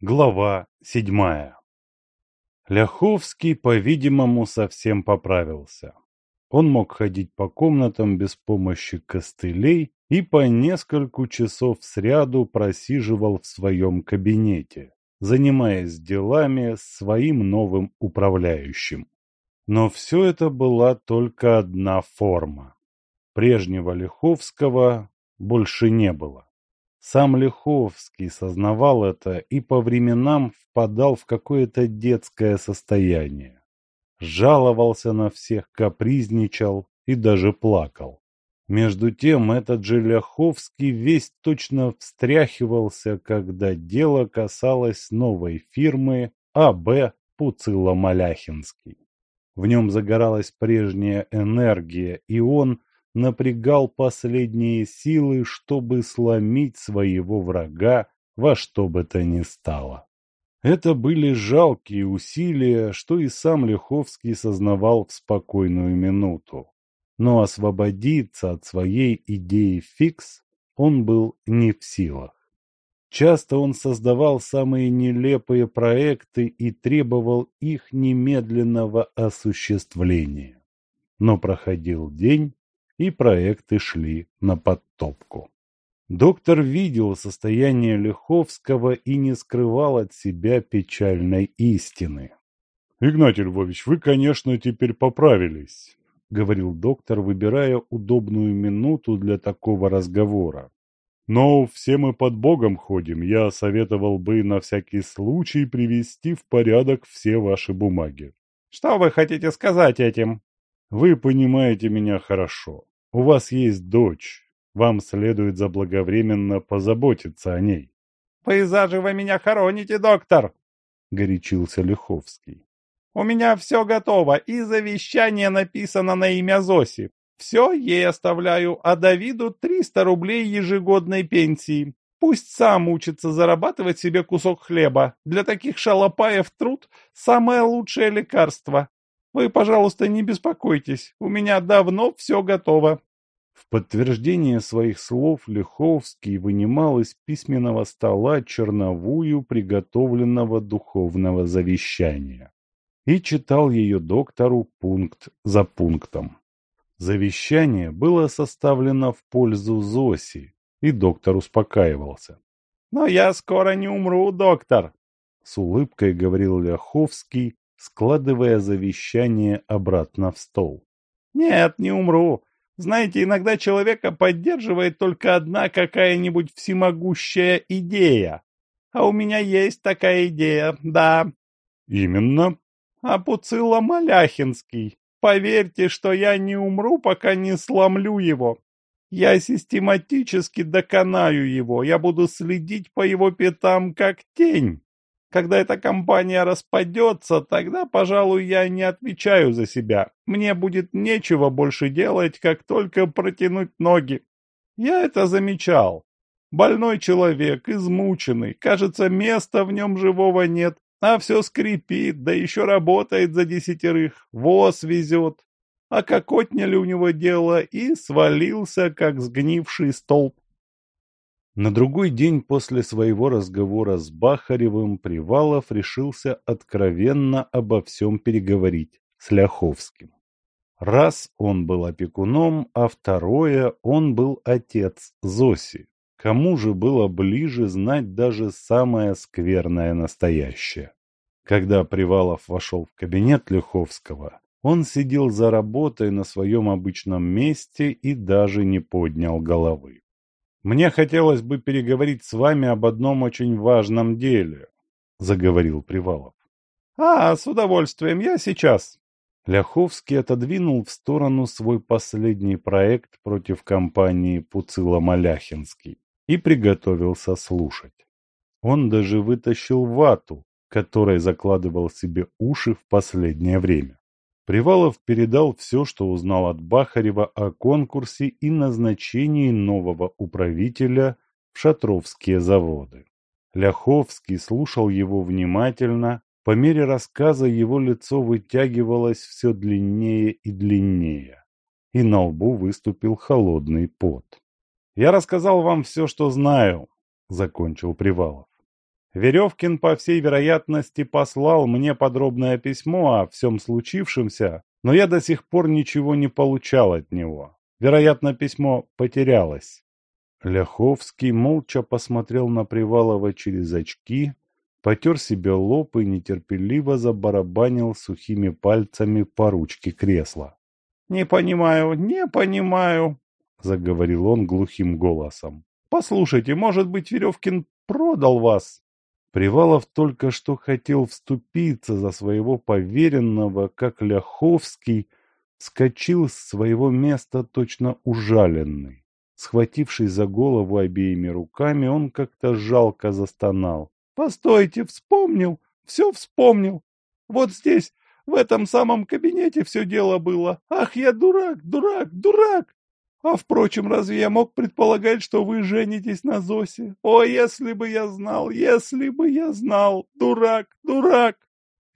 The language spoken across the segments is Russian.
Глава седьмая Ляховский, по-видимому, совсем поправился. Он мог ходить по комнатам без помощи костылей и по нескольку часов сряду просиживал в своем кабинете, занимаясь делами с своим новым управляющим. Но все это была только одна форма. Прежнего Лиховского больше не было. Сам Лиховский сознавал это и по временам впадал в какое-то детское состояние. Жаловался на всех, капризничал и даже плакал. Между тем этот же Ляховский весь точно встряхивался, когда дело касалось новой фирмы АБ Пуцило-Маляхинский. В нем загоралась прежняя энергия, и он напрягал последние силы, чтобы сломить своего врага во что бы то ни стало. Это были жалкие усилия, что и сам Лиховский сознавал в спокойную минуту. Но освободиться от своей идеи фикс он был не в силах. Часто он создавал самые нелепые проекты и требовал их немедленного осуществления. Но проходил день, и проекты шли на подтопку. Доктор видел состояние Лиховского и не скрывал от себя печальной истины. «Игнатий Львович, вы, конечно, теперь поправились», — говорил доктор, выбирая удобную минуту для такого разговора. «Но все мы под Богом ходим. Я советовал бы на всякий случай привести в порядок все ваши бумаги». «Что вы хотите сказать этим?» «Вы понимаете меня хорошо. У вас есть дочь. Вам следует заблаговременно позаботиться о ней. «Пейзажи вы меня хороните, доктор!» — горячился Лиховский. «У меня все готово, и завещание написано на имя Зоси. Все ей оставляю, а Давиду 300 рублей ежегодной пенсии. Пусть сам учится зарабатывать себе кусок хлеба. Для таких шалопаев труд – самое лучшее лекарство. Вы, пожалуйста, не беспокойтесь, у меня давно все готово. В подтверждение своих слов Лиховский вынимал из письменного стола черновую приготовленного духовного завещания и читал ее доктору пункт за пунктом. Завещание было составлено в пользу Зоси, и доктор успокаивался. «Но я скоро не умру, доктор!» — с улыбкой говорил Ляховский, складывая завещание обратно в стол. «Нет, не умру. Знаете, иногда человека поддерживает только одна какая-нибудь всемогущая идея. А у меня есть такая идея, да. Именно? Апуцилла Маляхинский. Поверьте, что я не умру, пока не сломлю его. Я систематически доконаю его, я буду следить по его пятам, как тень. Когда эта компания распадется, тогда, пожалуй, я не отвечаю за себя. Мне будет нечего больше делать, как только протянуть ноги. Я это замечал. Больной человек, измученный, кажется, места в нем живого нет, а все скрипит, да еще работает за десятерых, воз везет. А как отняли у него дело и свалился, как сгнивший столб. На другой день после своего разговора с Бахаревым Привалов решился откровенно обо всем переговорить с Ляховским. Раз он был опекуном, а второе он был отец Зоси. Кому же было ближе знать даже самое скверное настоящее? Когда Привалов вошел в кабинет Ляховского, он сидел за работой на своем обычном месте и даже не поднял головы. «Мне хотелось бы переговорить с вами об одном очень важном деле», — заговорил Привалов. «А, с удовольствием, я сейчас». Ляховский отодвинул в сторону свой последний проект против компании Пуцило-Маляхинский и приготовился слушать. Он даже вытащил вату, которой закладывал себе уши в последнее время. Привалов передал все, что узнал от Бахарева о конкурсе и назначении нового управителя в шатровские заводы. Ляховский слушал его внимательно, по мере рассказа его лицо вытягивалось все длиннее и длиннее, и на лбу выступил холодный пот. «Я рассказал вам все, что знаю», — закончил Привалов. Веревкин, по всей вероятности, послал мне подробное письмо о всем случившемся, но я до сих пор ничего не получал от него. Вероятно, письмо потерялось. Ляховский молча посмотрел на Привалова через очки, потер себе лоб и нетерпеливо забарабанил сухими пальцами по ручке кресла. «Не понимаю, не понимаю», — заговорил он глухим голосом. «Послушайте, может быть, Веревкин продал вас?» Привалов только что хотел вступиться за своего поверенного, как Ляховский вскочил с своего места точно ужаленный. Схватившись за голову обеими руками, он как-то жалко застонал. «Постойте, вспомнил, все вспомнил. Вот здесь, в этом самом кабинете все дело было. Ах, я дурак, дурак, дурак! А, впрочем, разве я мог предполагать, что вы женитесь на Зосе? О, если бы я знал, если бы я знал! Дурак, дурак!»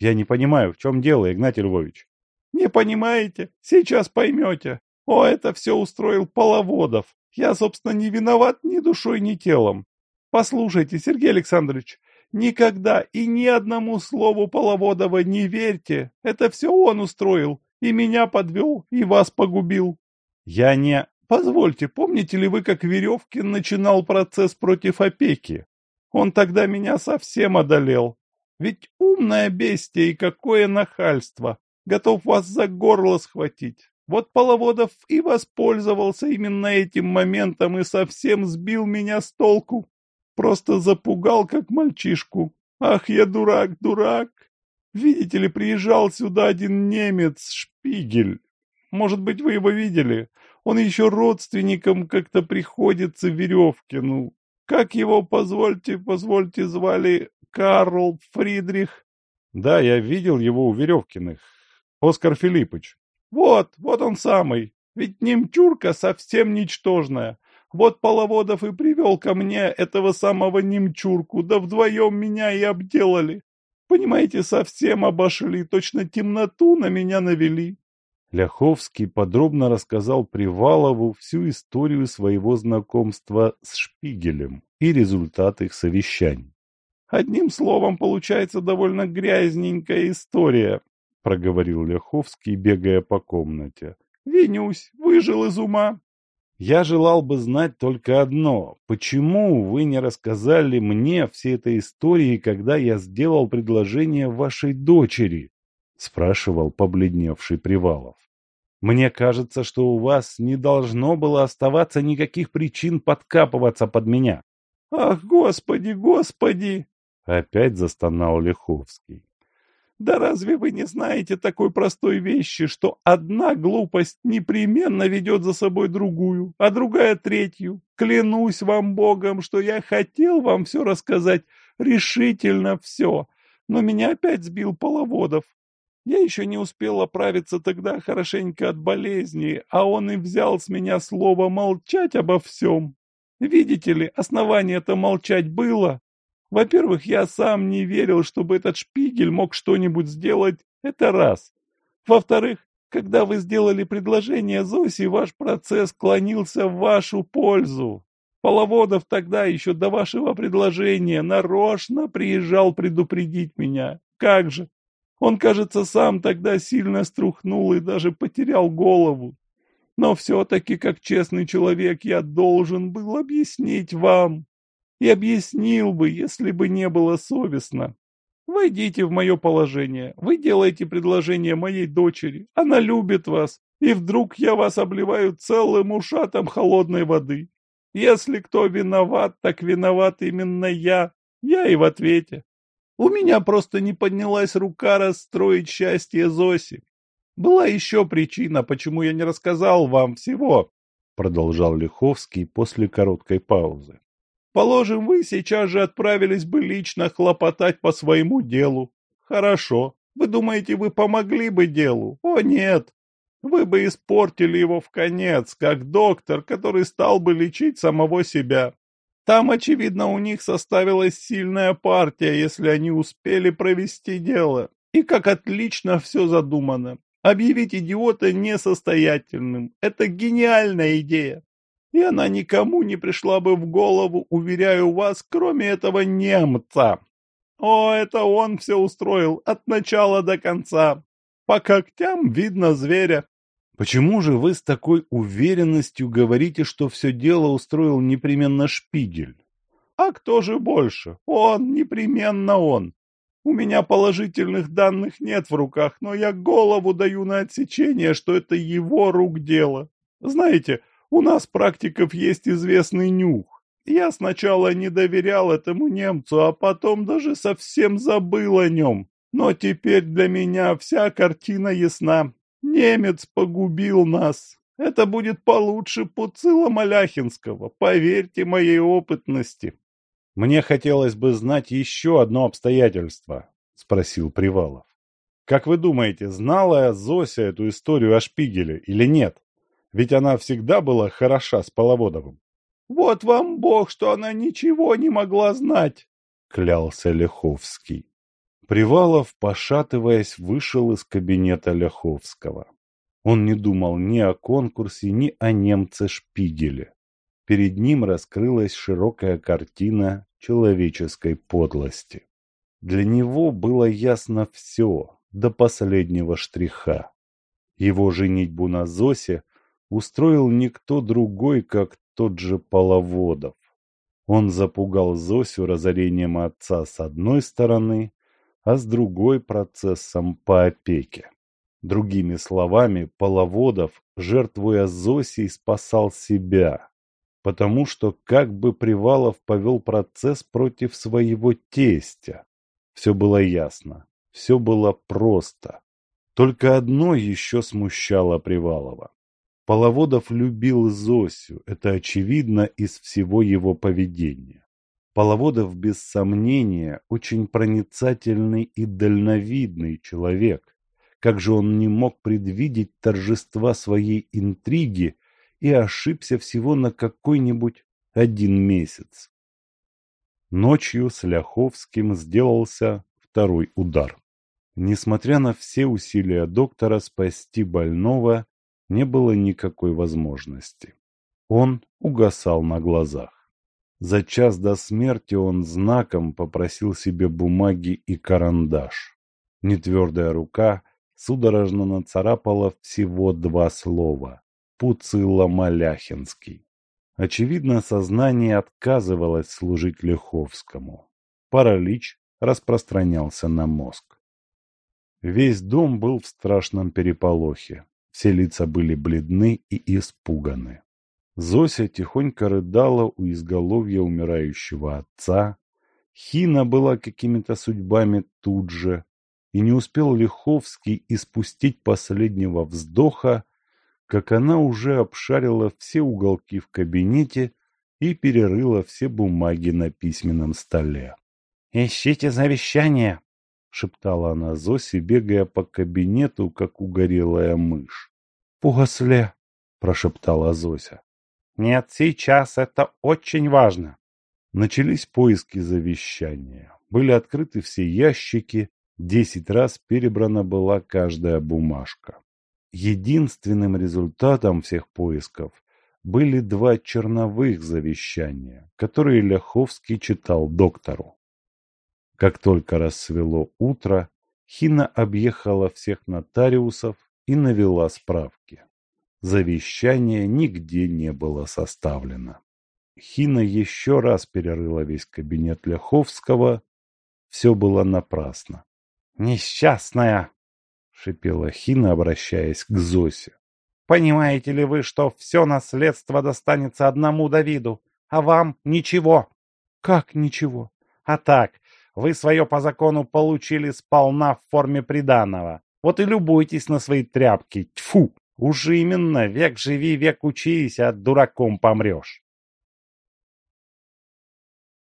«Я не понимаю, в чем дело, Игнатий Львович?» «Не понимаете? Сейчас поймете. О, это все устроил Половодов. Я, собственно, не виноват ни душой, ни телом. Послушайте, Сергей Александрович, Никогда и ни одному слову Половодова не верьте. Это все он устроил. И меня подвел, и вас погубил. Я не... Позвольте, помните ли вы, как Веревкин начинал процесс против опеки? Он тогда меня совсем одолел. Ведь умное бестие и какое нахальство. Готов вас за горло схватить. Вот Половодов и воспользовался именно этим моментом и совсем сбил меня с толку. Просто запугал, как мальчишку. Ах, я дурак, дурак. Видите ли, приезжал сюда один немец, Шпигель. Может быть, вы его видели? Он еще родственником как-то приходится Веревкину. Как его, позвольте, позвольте, звали Карл Фридрих? Да, я видел его у Веревкиных. Оскар Филиппович. Вот, вот он самый. Ведь немчурка совсем ничтожная. Вот Половодов и привел ко мне этого самого немчурку, да вдвоем меня и обделали. Понимаете, совсем обошли, точно темноту на меня навели. Ляховский подробно рассказал Привалову всю историю своего знакомства с Шпигелем и результат их совещаний. «Одним словом, получается довольно грязненькая история», — проговорил Ляховский, бегая по комнате. «Винюсь, выжил из ума. Я желал бы знать только одно. Почему вы не рассказали мне всей этой истории, когда я сделал предложение вашей дочери? Спрашивал побледневший Привалов. Мне кажется, что у вас не должно было оставаться никаких причин подкапываться под меня. Ах, господи, господи! Опять застонал Лиховский. Да разве вы не знаете такой простой вещи, что одна глупость непременно ведет за собой другую, а другая третью? Клянусь вам Богом, что я хотел вам все рассказать, решительно все, но меня опять сбил Половодов. Я еще не успел оправиться тогда хорошенько от болезни, а он и взял с меня слово молчать обо всем. Видите ли, основание-то молчать было, во-первых, я сам не верил, чтобы этот шпигель мог что-нибудь сделать. Это раз. Во-вторых, когда вы сделали предложение Зосе, ваш процесс клонился в вашу пользу. Половодов тогда еще до вашего предложения нарочно приезжал предупредить меня. Как же? Он, кажется, сам тогда сильно струхнул и даже потерял голову. Но все-таки, как честный человек, я должен был объяснить вам, и объяснил бы, если бы не было совестно. Войдите в мое положение, вы делаете предложение моей дочери, она любит вас, и вдруг я вас обливаю целым ушатом холодной воды. Если кто виноват, так виноват именно я, я и в ответе. У меня просто не поднялась рука расстроить счастье Зоси. Была еще причина, почему я не рассказал вам всего, продолжал Лиховский после короткой паузы. Положим, вы сейчас же отправились бы лично хлопотать по своему делу. Хорошо. Вы думаете, вы помогли бы делу? О, нет. Вы бы испортили его в конец, как доктор, который стал бы лечить самого себя. Там, очевидно, у них составилась сильная партия, если они успели провести дело. И как отлично все задумано. Объявить идиота несостоятельным. Это гениальная идея и она никому не пришла бы в голову, уверяю вас, кроме этого немца. О, это он все устроил от начала до конца. По когтям видно зверя. Почему же вы с такой уверенностью говорите, что все дело устроил непременно Шпигель? А кто же больше? Он, непременно он. У меня положительных данных нет в руках, но я голову даю на отсечение, что это его рук дело. Знаете, у нас практиков есть известный нюх. Я сначала не доверял этому немцу, а потом даже совсем забыл о нем. Но теперь для меня вся картина ясна. Немец погубил нас. Это будет получше Пуцила Маляхинского, поверьте моей опытности. Мне хотелось бы знать еще одно обстоятельство, спросил Привалов. Как вы думаете, знала Зося эту историю о Шпигеле или нет? Ведь она всегда была хороша с Половодовым. Вот вам бог, что она ничего не могла знать, клялся Леховский. Привалов, пошатываясь, вышел из кабинета Ляховского. Он не думал ни о конкурсе, ни о немце Шпигеле. Перед ним раскрылась широкая картина человеческой подлости. Для него было ясно все, до последнего штриха. Его женитьбу на Зосе устроил никто другой, как тот же Половодов. Он запугал Зосю разорением отца с одной стороны, а с другой процессом по опеке. Другими словами, Половодов, жертвуя Зосей, спасал себя, потому что как бы Привалов повел процесс против своего тестя. Все было ясно, все было просто. Только одно еще смущало Привалова. Половодов любил Зосю, это очевидно из всего его поведения. Половодов, без сомнения, очень проницательный и дальновидный человек. Как же он не мог предвидеть торжества своей интриги и ошибся всего на какой-нибудь один месяц? Ночью с Ляховским сделался второй удар. Несмотря на все усилия доктора спасти больного, не было никакой возможности. Он угасал на глазах. За час до смерти он знаком попросил себе бумаги и карандаш. Нетвердая рука судорожно нацарапала всего два слова «Пуцилла Маляхинский». Очевидно, сознание отказывалось служить Леховскому. Паралич распространялся на мозг. Весь дом был в страшном переполохе. Все лица были бледны и испуганы. Зося тихонько рыдала у изголовья умирающего отца. Хина была какими-то судьбами тут же, и не успел Лиховский испустить последнего вздоха, как она уже обшарила все уголки в кабинете и перерыла все бумаги на письменном столе. «Ищите завещание!» — шептала она Зосе, бегая по кабинету, как угорелая мышь. «После!» — прошептала Зося. Нет, сейчас это очень важно. Начались поиски завещания. Были открыты все ящики, десять раз перебрана была каждая бумажка. Единственным результатом всех поисков были два черновых завещания, которые Ляховский читал доктору. Как только рассвело утро, Хина объехала всех нотариусов и навела справки. Завещание нигде не было составлено. Хина еще раз перерыла весь кабинет Ляховского. Все было напрасно. «Несчастная!» — шипела Хина, обращаясь к Зосе. «Понимаете ли вы, что все наследство достанется одному Давиду, а вам ничего?» «Как ничего?» «А так, вы свое по закону получили сполна в форме приданого. Вот и любуйтесь на свои тряпки. Тьфу!» Уж именно, век живи, век учись, а дураком помрешь.